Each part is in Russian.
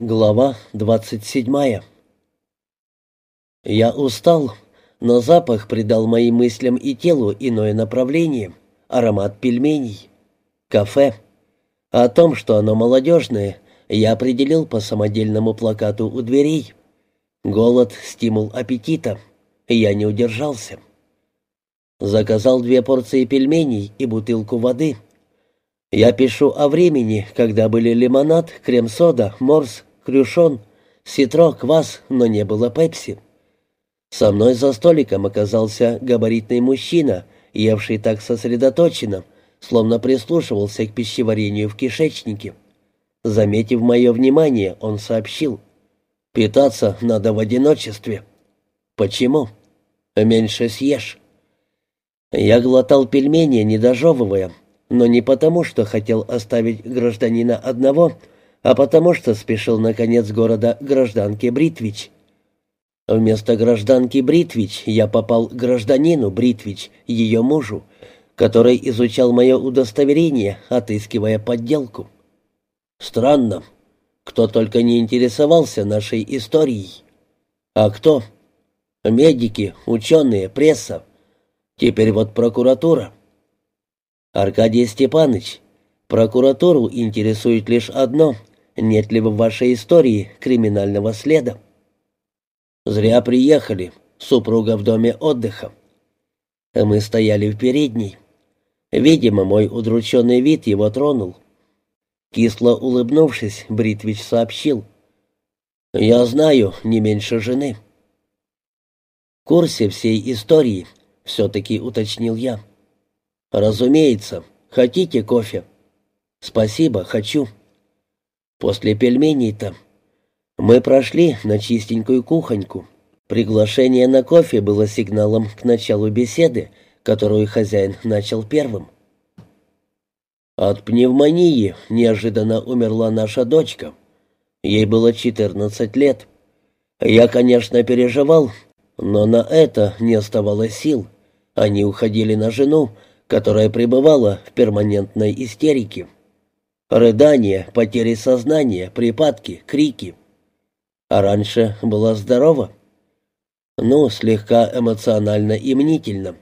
Глава двадцать седьмая Я устал, но запах придал моим мыслям и телу иное направление, аромат пельменей, кафе. О том, что оно молодежное, я определил по самодельному плакату у дверей. Голод — стимул аппетита. Я не удержался. Заказал две порции пельменей и бутылку воды. Я пишу о времени, когда были лимонад, крем-сода, морс, крюшон, ситро, квас, но не было пепси. Со мной за столиком оказался габаритный мужчина, евший так сосредоточенно, словно прислушивался к пищеварению в кишечнике. Заметив мое внимание, он сообщил. «Питаться надо в одиночестве». «Почему?» «Меньше съешь». Я глотал пельмени, не дожевывая, но не потому, что хотел оставить гражданина одного, а потому что спешил на конец города гражданке Бритвич. Вместо гражданки Бритвич я попал к гражданину Бритвич, ее мужу, который изучал мое удостоверение, отыскивая подделку. Странно, кто только не интересовался нашей историей. А кто? Медики, ученые, пресса. Теперь вот прокуратура. Аркадий Степанович, прокуратуру интересует лишь одно — нет ли в вашей истории криминального следа? Зря приехали. Супруга в доме отдыха. Мы стояли в передней. Видимо, мой удрученный вид его тронул. Кисло улыбнувшись, Бритвич сообщил. «Я знаю не меньше жены». В курсе всей истории, все-таки уточнил я. «Разумеется. Хотите кофе?» «Спасибо, хочу». После пельменей-то мы прошли на чистенькую кухоньку. Приглашение на кофе было сигналом к началу беседы, которую хозяин начал первым. От пневмонии неожиданно умерла наша дочка. Ей было 14 лет. Я, конечно, переживал, но на это не оставалось сил. Они уходили на жену, которая пребывала в перманентной истерике. Рыдания, потери сознания, припадки, крики. А раньше была здорова. Ну, слегка эмоционально и мнительно.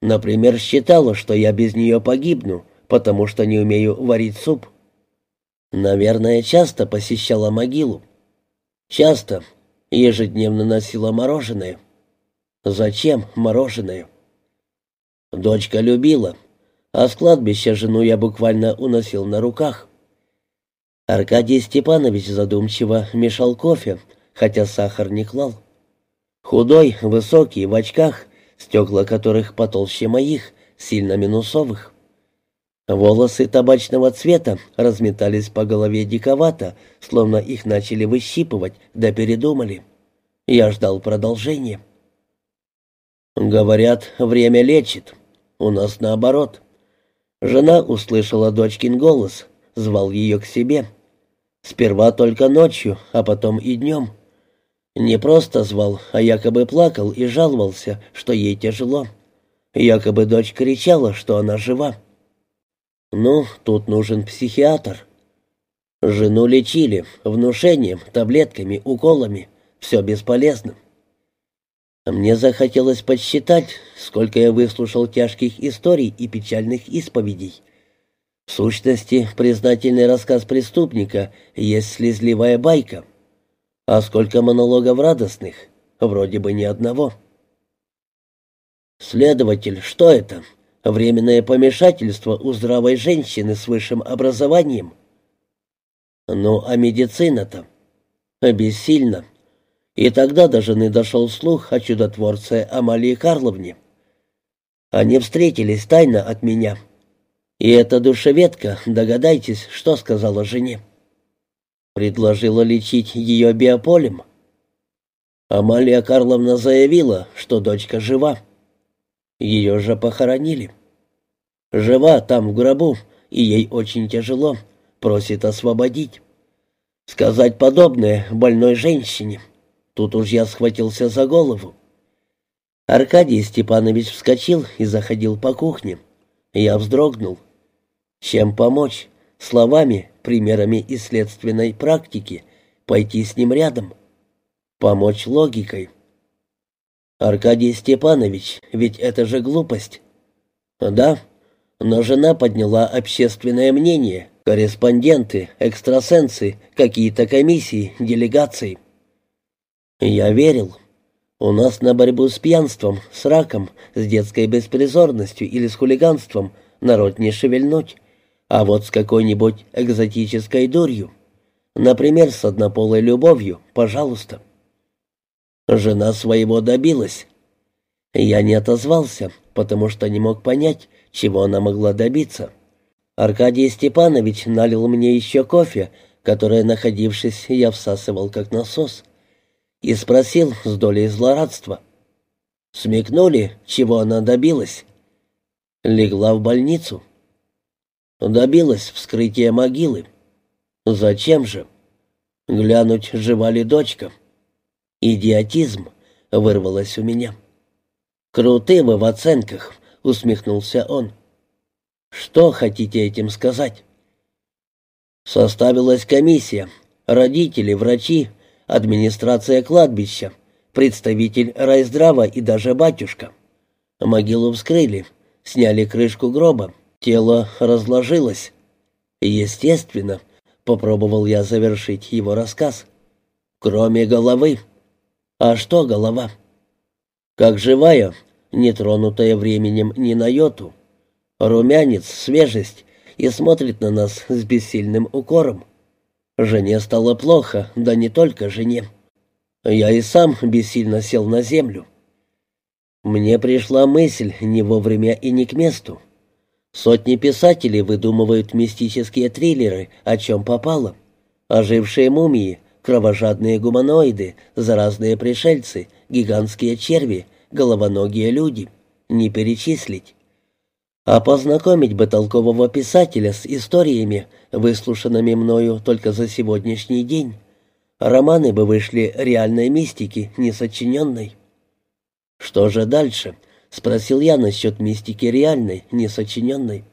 Например, считала, что я без нее погибну, потому что не умею варить суп. Наверное, часто посещала могилу. Часто. Ежедневно носила мороженое. Зачем мороженое? Дочка любила а с кладбища жену я буквально уносил на руках. Аркадий Степанович задумчиво мешал кофе, хотя сахар не клал. Худой, высокий, в очках, стекла которых потолще моих, сильно минусовых. Волосы табачного цвета разметались по голове диковато, словно их начали выщипывать, да передумали. Я ждал продолжения. «Говорят, время лечит. У нас наоборот. Жена услышала дочкин голос, звал ее к себе. Сперва только ночью, а потом и днем. Не просто звал, а якобы плакал и жаловался, что ей тяжело. Якобы дочь кричала, что она жива. Ну, тут нужен психиатр. Жену лечили, внушением, таблетками, уколами. Все бесполезно. Мне захотелось подсчитать, сколько я выслушал тяжких историй и печальных исповедей. В сущности, признательный рассказ преступника есть слезливая байка. А сколько монологов радостных? Вроде бы ни одного. Следователь, что это? Временное помешательство у здравой женщины с высшим образованием? Ну, а медицина-то? Бессильно. И тогда до жены дошел слух о чудотворце Амалии Карловне. Они встретились тайно от меня. И эта душеведка, догадайтесь, что сказала жене. Предложила лечить ее биополем. Амалия Карловна заявила, что дочка жива. Ее же похоронили. Жива там в гробу, и ей очень тяжело, просит освободить. Сказать подобное больной женщине — Тут уж я схватился за голову. Аркадий Степанович вскочил и заходил по кухне. Я вздрогнул. Чем помочь? Словами, примерами из следственной практики, пойти с ним рядом, помочь логикой. Аркадий Степанович, ведь это же глупость. Да, но жена подняла общественное мнение, корреспонденты, экстрасенсы, какие-то комиссии, делегации. Я верил. У нас на борьбу с пьянством, с раком, с детской беспризорностью или с хулиганством народ не шевельнуть. А вот с какой-нибудь экзотической дурью, например, с однополой любовью, пожалуйста. Жена своего добилась. Я не отозвался, потому что не мог понять, чего она могла добиться. Аркадий Степанович налил мне еще кофе, которое, находившись, я всасывал как насос, и спросил с долей злорадства. Смекнули, чего она добилась? Легла в больницу. Добилась вскрытия могилы. Зачем же? Глянуть, жива ли дочка. Идиотизм вырвалось у меня. «Круты вы в оценках», — усмехнулся он. «Что хотите этим сказать?» Составилась комиссия. Родители, врачи, администрация кладбища, представитель райздрава и даже батюшка. Могилу вскрыли, сняли крышку гроба, тело разложилось. Естественно, попробовал я завершить его рассказ. Кроме головы. А что голова? Как живая, не тронутая временем ни на йоту. Румянец, свежесть и смотрит на нас с бессильным укором. Жене стало плохо, да не только жене. Я и сам бессильно сел на землю. Мне пришла мысль не вовремя и не к месту. Сотни писателей выдумывают мистические триллеры, о чем попало. Ожившие мумии, кровожадные гуманоиды, заразные пришельцы, гигантские черви, головоногие люди. Не перечислить. А познакомить бы толкового писателя с историями, выслушанными мною только за сегодняшний день. Романы бы вышли реальной мистики, несочиненной. «Что же дальше?» — спросил я насчет мистики реальной, несочиненной.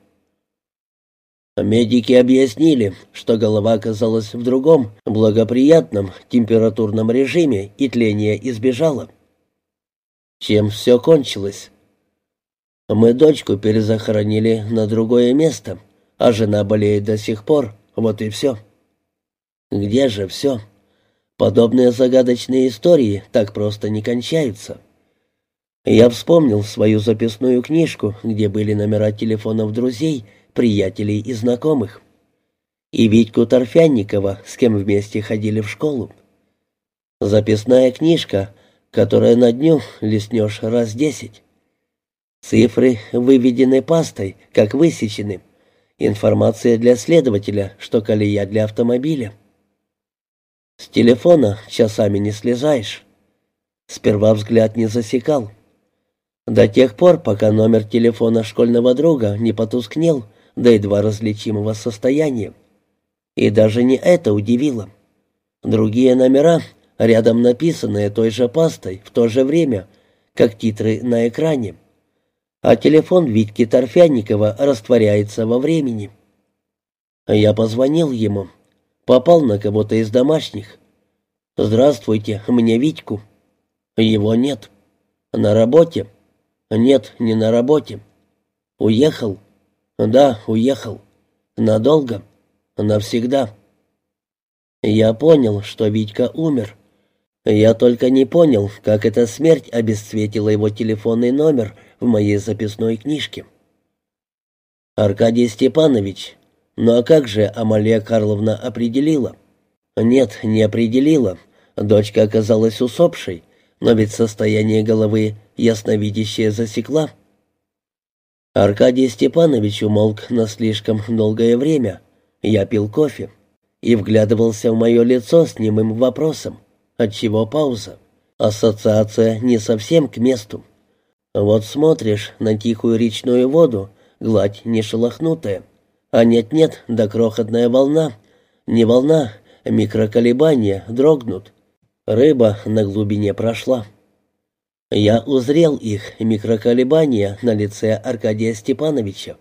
Медики объяснили, что голова оказалась в другом, благоприятном температурном режиме и тление избежало. Чем все кончилось? Мы дочку перезахоронили на другое место, а жена болеет до сих пор, вот и все. Где же все? Подобные загадочные истории так просто не кончаются. Я вспомнил свою записную книжку, где были номера телефонов друзей, приятелей и знакомых. И Витьку Торфянникова, с кем вместе ходили в школу. Записная книжка, которая на дню листнешь раз десять. Цифры выведены пастой, как высечены. Информация для следователя, что колея для автомобиля. С телефона часами не слезаешь. Сперва взгляд не засекал. До тех пор, пока номер телефона школьного друга не потускнел до едва различимого состояния. И даже не это удивило. Другие номера, рядом написанные той же пастой, в то же время, как титры на экране — а телефон Витьки Торфянникова растворяется во времени. Я позвонил ему. Попал на кого-то из домашних. «Здравствуйте, мне Витьку». Его нет. На работе? Нет, не на работе. Уехал? Да, уехал. Надолго? Навсегда. Я понял, что Витька умер. Я только не понял, как эта смерть обесцветила его телефонный номер в моей записной книжке. Аркадий Степанович, ну а как же Амалия Карловна определила? Нет, не определила. Дочка оказалась усопшей, но ведь состояние головы ясновидящая засекла. Аркадий Степанович умолк на слишком долгое время. Я пил кофе и вглядывался в мое лицо с немым вопросом. Отчего пауза? Ассоциация не совсем к месту. Вот смотришь на тихую речную воду, гладь не шелохнутая. А нет-нет, да крохотная волна. Не волна, микроколебания дрогнут. Рыба на глубине прошла. Я узрел их, микроколебания, на лице Аркадия Степановича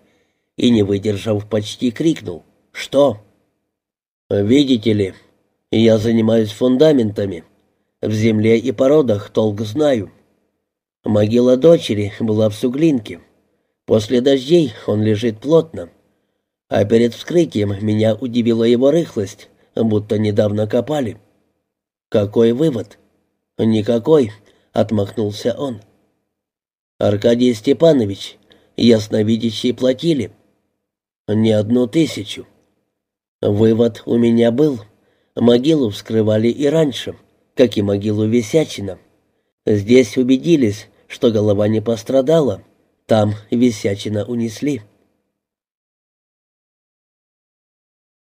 и, не выдержав, почти крикнул. «Что?» «Видите ли, Я занимаюсь фундаментами. В земле и породах толк знаю. Могила дочери была в суглинке. После дождей он лежит плотно. А перед вскрытием меня удивила его рыхлость, будто недавно копали. Какой вывод? Никакой, отмахнулся он. Аркадий Степанович, ясновидящие платили. Не одну тысячу. Вывод у меня был. Могилу вскрывали и раньше, как и могилу Висячина. Здесь убедились, что голова не пострадала, там Висячина унесли.